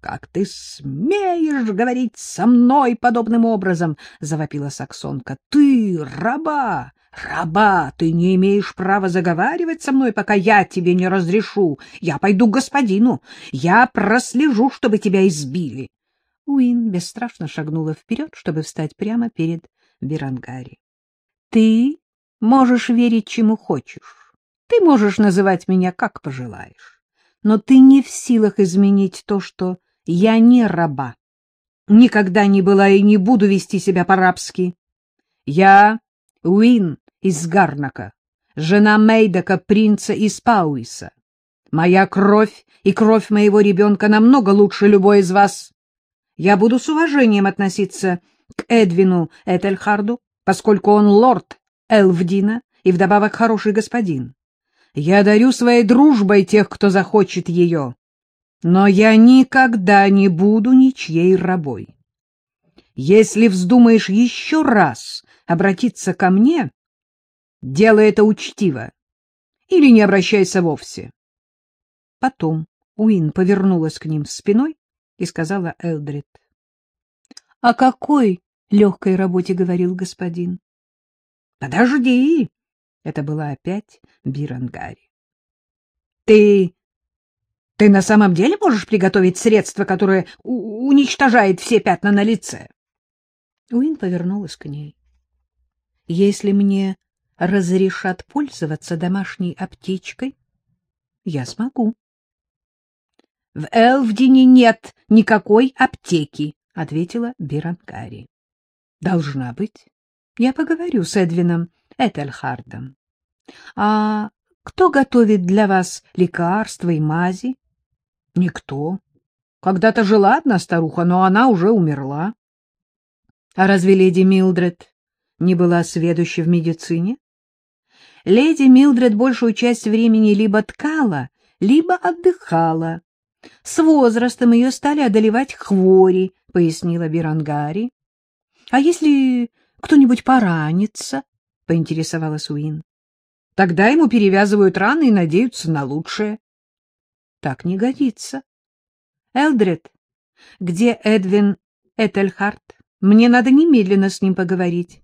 — Как ты смеешь говорить со мной подобным образом? — завопила саксонка. — Ты раба! Раба! Ты не имеешь права заговаривать со мной, пока я тебе не разрешу. Я пойду к господину. Я прослежу, чтобы тебя избили. Уин бесстрашно шагнула вперед, чтобы встать прямо перед Бирангари. — Ты можешь верить, чему хочешь. Ты можешь называть меня как пожелаешь. Но ты не в силах изменить то, что я не раба. Никогда не была и не буду вести себя по-рабски. Я Уин из Гарнака, жена Мейдака, принца из Пауиса. Моя кровь и кровь моего ребенка намного лучше любой из вас. Я буду с уважением относиться к Эдвину Этельхарду, поскольку он лорд Элвдина и вдобавок хороший господин. Я дарю своей дружбой тех, кто захочет ее. Но я никогда не буду ничьей рабой. Если вздумаешь еще раз обратиться ко мне, делай это учтиво или не обращайся вовсе. Потом Уин повернулась к ним спиной и сказала Элдрид. — О какой легкой работе говорил господин? — Подожди! — это была опять Бирангари. — Ты ты на самом деле можешь приготовить средство, которое уничтожает все пятна на лице? Уин повернулась к ней. — Если мне разрешат пользоваться домашней аптечкой, я смогу. — В Элвдине нет никакой аптеки, — ответила Биранкари. — Должна быть. Я поговорю с Эдвином Этельхардом. — А кто готовит для вас лекарства и мази? — Никто. Когда-то жила одна старуха, но она уже умерла. — А разве леди Милдред не была сведущей в медицине? Леди Милдред большую часть времени либо ткала, либо отдыхала. С возрастом ее стали одолевать хвори, — пояснила Бирангари. — А если кто-нибудь поранится? — поинтересовалась Уин. — Тогда ему перевязывают раны и надеются на лучшее. Так не годится. Элдред, где Эдвин Этельхарт? Мне надо немедленно с ним поговорить.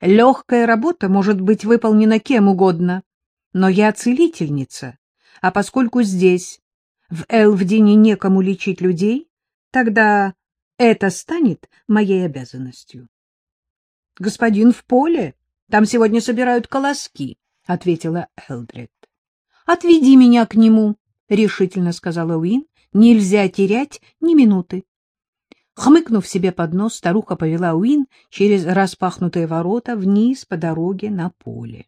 Легкая работа может быть выполнена кем угодно, но я целительница, а поскольку здесь, в Элвдине, некому лечить людей, тогда это станет моей обязанностью. — Господин в поле, там сегодня собирают колоски, — ответила Элдред. — Отведи меня к нему. — решительно сказала Уин. — Нельзя терять ни минуты. Хмыкнув себе под нос, старуха повела Уин через распахнутые ворота вниз по дороге на поле.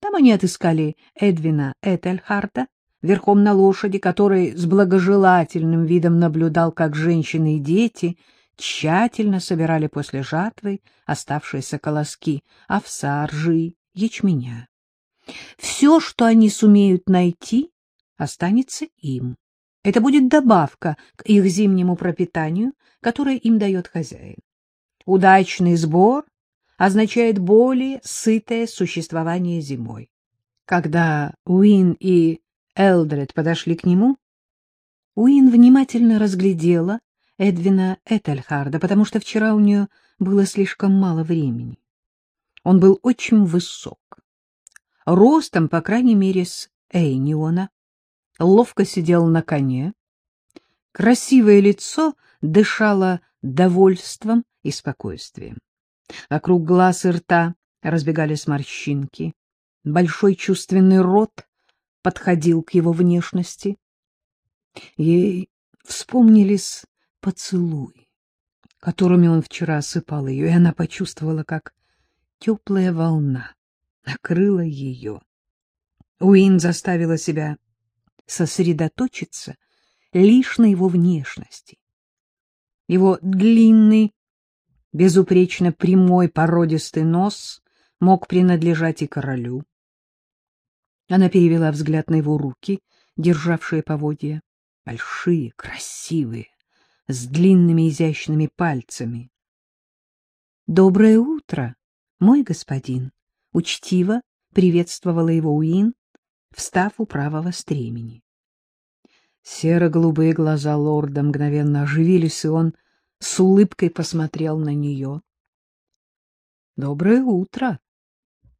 Там они отыскали Эдвина Этельхарта, верхом на лошади, который с благожелательным видом наблюдал, как женщины и дети тщательно собирали после жатвы оставшиеся колоски овса, ржи, ячменя. Все, что они сумеют найти, останется им. Это будет добавка к их зимнему пропитанию, которое им дает хозяин. Удачный сбор означает более сытое существование зимой. Когда Уин и Элдред подошли к нему, Уин внимательно разглядела Эдвина Этельхарда, потому что вчера у нее было слишком мало времени. Он был очень высок, ростом, по крайней мере, с Эйниона, ловко сидел на коне. Красивое лицо дышало довольством и спокойствием. Вокруг глаз и рта разбегались морщинки. Большой чувственный рот подходил к его внешности. Ей вспомнились поцелуи, которыми он вчера осыпал ее, и она почувствовала, как теплая волна накрыла ее. Уин заставила себя сосредоточиться лишь на его внешности. Его длинный, безупречно прямой породистый нос мог принадлежать и королю. Она перевела взгляд на его руки, державшие поводья, большие, красивые, с длинными изящными пальцами. — Доброе утро, мой господин! — учтиво приветствовала его Уин, встав у правого стремени. Серо-голубые глаза лорда мгновенно оживились, и он с улыбкой посмотрел на нее. — Доброе утро,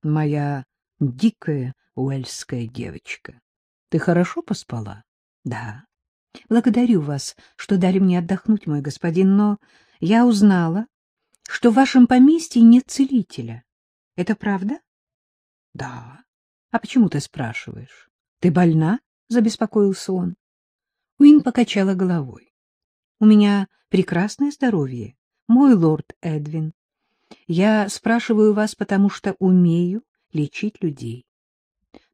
моя дикая уэльская девочка. Ты хорошо поспала? — Да. — Благодарю вас, что дали мне отдохнуть, мой господин, но я узнала, что в вашем поместье нет целителя. Это правда? — Да. А почему ты спрашиваешь? Ты больна? — забеспокоился он. Уин покачала головой. — У меня прекрасное здоровье, мой лорд Эдвин. Я спрашиваю вас, потому что умею лечить людей.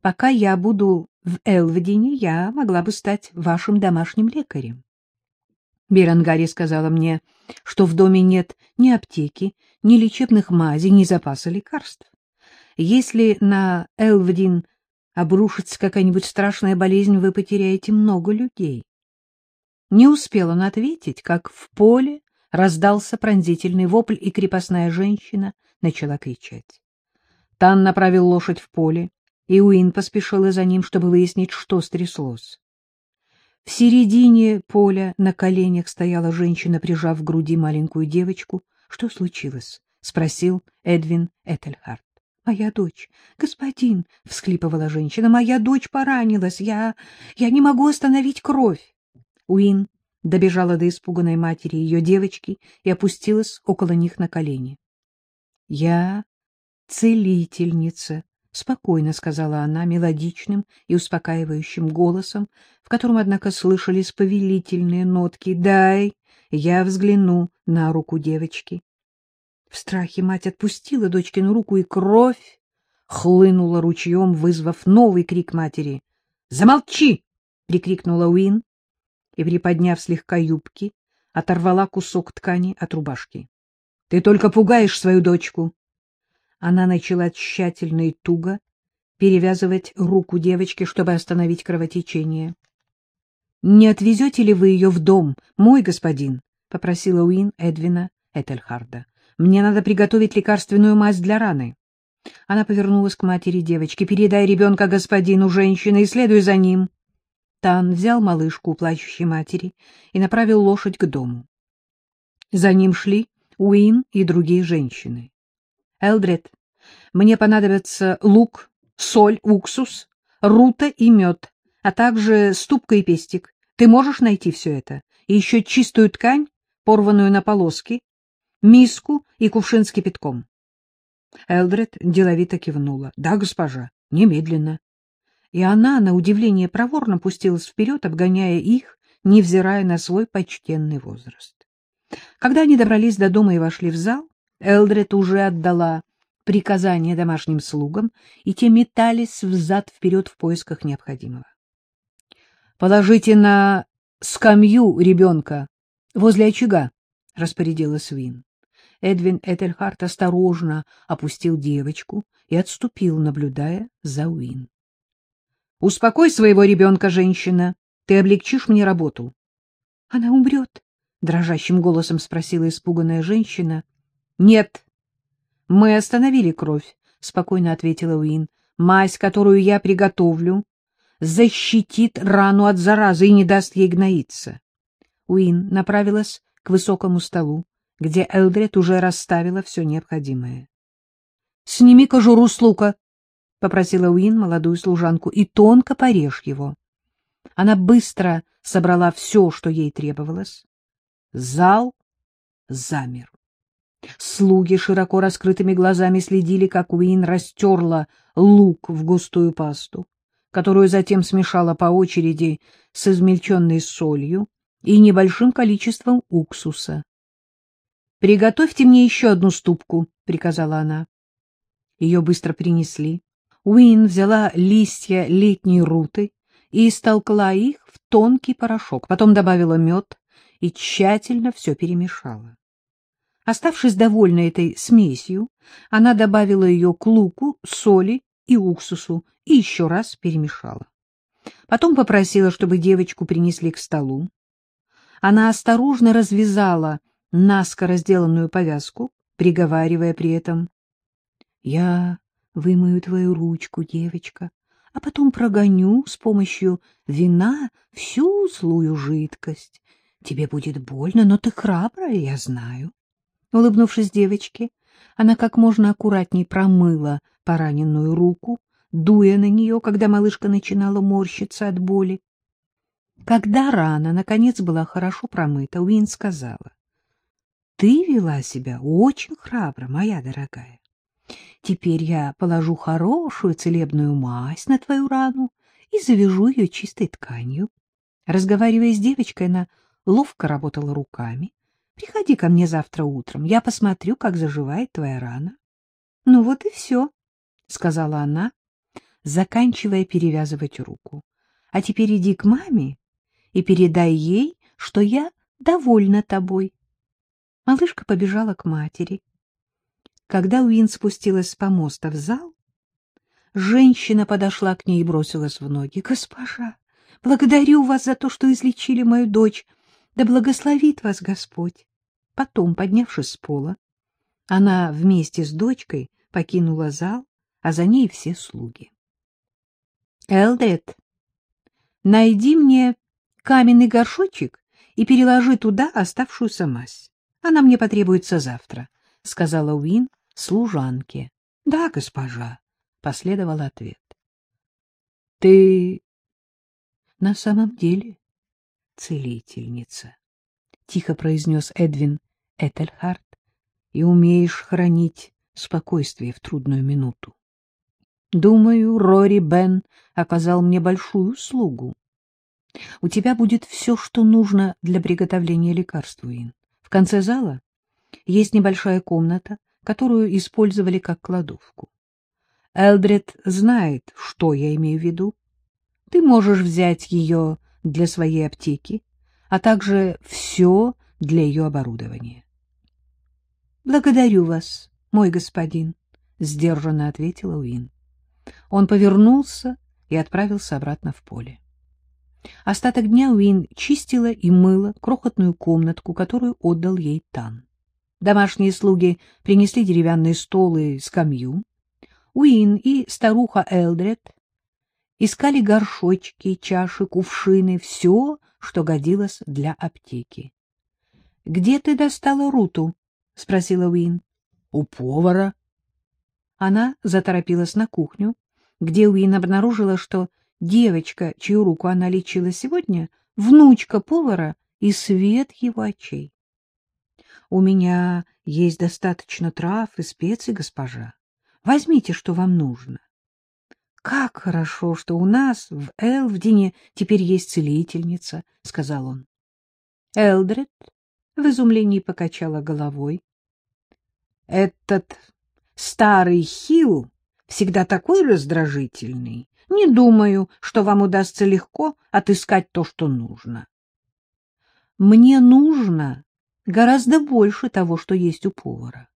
Пока я буду в Элведине, я могла бы стать вашим домашним лекарем. Берангари сказала мне, что в доме нет ни аптеки, ни лечебных мазей, ни запаса лекарств. Если на Элвдин обрушится какая-нибудь страшная болезнь, вы потеряете много людей. Не успел он ответить, как в поле раздался пронзительный вопль, и крепостная женщина начала кричать. Тан направил лошадь в поле, и Уин поспешила за ним, чтобы выяснить, что стряслось. В середине поля на коленях стояла женщина, прижав к груди маленькую девочку. — Что случилось? — спросил Эдвин Этельхард. — Моя дочь. — Господин, — всхлипывала женщина, — моя дочь поранилась. Я... я не могу остановить кровь. Уин добежала до испуганной матери ее девочки и опустилась около них на колени. — Я целительница, — спокойно сказала она мелодичным и успокаивающим голосом, в котором, однако, слышались повелительные нотки. — Дай, я взгляну на руку девочки. В страхе мать отпустила дочкину руку, и кровь хлынула ручьем, вызвав новый крик матери. «Замолчи — прикрикнула Уин и, приподняв слегка юбки, оторвала кусок ткани от рубашки. — Ты только пугаешь свою дочку. Она начала тщательно и туго перевязывать руку девочки, чтобы остановить кровотечение. — Не отвезете ли вы ее в дом, мой господин? — попросила Уин Эдвина Этельхарда. — Мне надо приготовить лекарственную мазь для раны. Она повернулась к матери девочки. — Передай ребенка господину женщины и следуй за ним. Тан взял малышку у плачущей матери и направил лошадь к дому. За ним шли Уин и другие женщины. — Элдред, мне понадобятся лук, соль, уксус, рута и мед, а также ступка и пестик. Ты можешь найти все это? И еще чистую ткань, порванную на полоски, миску и кувшин с кипятком. Элдред деловито кивнула. — Да, госпожа, немедленно и она, на удивление, проворно пустилась вперед, обгоняя их, невзирая на свой почтенный возраст. Когда они добрались до дома и вошли в зал, Элдред уже отдала приказание домашним слугам, и те метались взад-вперед в поисках необходимого. — Положите на скамью ребенка возле очага, — распорядилась Вин. Эдвин Этельхарт осторожно опустил девочку и отступил, наблюдая за Уин. — Успокой своего ребенка, женщина. Ты облегчишь мне работу. — Она умрет? — дрожащим голосом спросила испуганная женщина. — Нет. Мы остановили кровь, — спокойно ответила Уин. — Мазь, которую я приготовлю, защитит рану от заразы и не даст ей гноиться. Уин направилась к высокому столу, где Элдред уже расставила все необходимое. — Сними кожуру с лука, — попросила Уин молодую служанку, — и тонко порежь его. Она быстро собрала все, что ей требовалось. Зал замер. Слуги широко раскрытыми глазами следили, как Уин растерла лук в густую пасту, которую затем смешала по очереди с измельченной солью и небольшим количеством уксуса. — Приготовьте мне еще одну ступку, — приказала она. Ее быстро принесли. Уин взяла листья летней руты и истолкла их в тонкий порошок, потом добавила мед и тщательно все перемешала. Оставшись довольной этой смесью, она добавила ее к луку, соли и уксусу и еще раз перемешала. Потом попросила, чтобы девочку принесли к столу. Она осторожно развязала наскоро сделанную повязку, приговаривая при этом. — Я вымою твою ручку, девочка, а потом прогоню с помощью вина всю злую жидкость. Тебе будет больно, но ты храбрая, я знаю. Улыбнувшись девочке, она как можно аккуратней промыла пораненную руку, дуя на нее, когда малышка начинала морщиться от боли. Когда рана, наконец, была хорошо промыта, Уин сказала, — Ты вела себя очень храбро, моя дорогая. Теперь я положу хорошую целебную мазь на твою рану и завяжу ее чистой тканью. Разговаривая с девочкой, она ловко работала руками. Приходи ко мне завтра утром, я посмотрю, как заживает твоя рана. — Ну вот и все, — сказала она, заканчивая перевязывать руку. — А теперь иди к маме и передай ей, что я довольна тобой. Малышка побежала к матери. Когда Уин спустилась с помоста в зал, женщина подошла к ней и бросилась в ноги. — Госпожа, благодарю вас за то, что излечили мою дочь. Да благословит вас Господь. Потом, поднявшись с пола, она вместе с дочкой покинула зал, а за ней все слуги. — Элдред, найди мне каменный горшочек и переложи туда оставшуюся мазь. Она мне потребуется завтра, — сказала Уин служанке. — Да, госпожа, — последовал ответ. — Ты на самом деле целительница, — тихо произнес Эдвин Этельхард, — и умеешь хранить спокойствие в трудную минуту. Думаю, Рори Бен оказал мне большую услугу. У тебя будет все, что нужно для приготовления лекарств, Уин. В конце зала есть небольшая комната, которую использовали как кладовку. Элдред знает, что я имею в виду. Ты можешь взять ее для своей аптеки, а также все для ее оборудования. — Благодарю вас, мой господин, — сдержанно ответила Уин. Он повернулся и отправился обратно в поле. Остаток дня Уин чистила и мыла крохотную комнатку, которую отдал ей Тан. Домашние слуги принесли деревянные столы и скамью. Уин и старуха Элдред искали горшочки, чаши, кувшины, все, что годилось для аптеки. — Где ты достала Руту? — спросила Уин. — У повара. Она заторопилась на кухню, где Уин обнаружила, что девочка, чью руку она лечила сегодня, внучка повара и свет его очей. — У меня есть достаточно трав и специй, госпожа. Возьмите, что вам нужно. — Как хорошо, что у нас в Элвдине теперь есть целительница, — сказал он. Элдред в изумлении покачала головой. — Этот старый Хилл всегда такой раздражительный. Не думаю, что вам удастся легко отыскать то, что нужно. Мне нужно гораздо больше того, что есть у повара.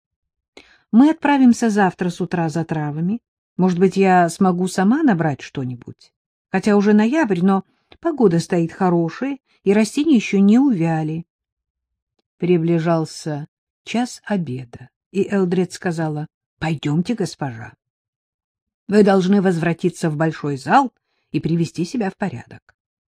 Мы отправимся завтра с утра за травами. Может быть, я смогу сама набрать что-нибудь? Хотя уже ноябрь, но погода стоит хорошая, и растения еще не увяли. Приближался час обеда, и Элдред сказала, — Пойдемте, госпожа. Вы должны возвратиться в большой зал и привести себя в порядок.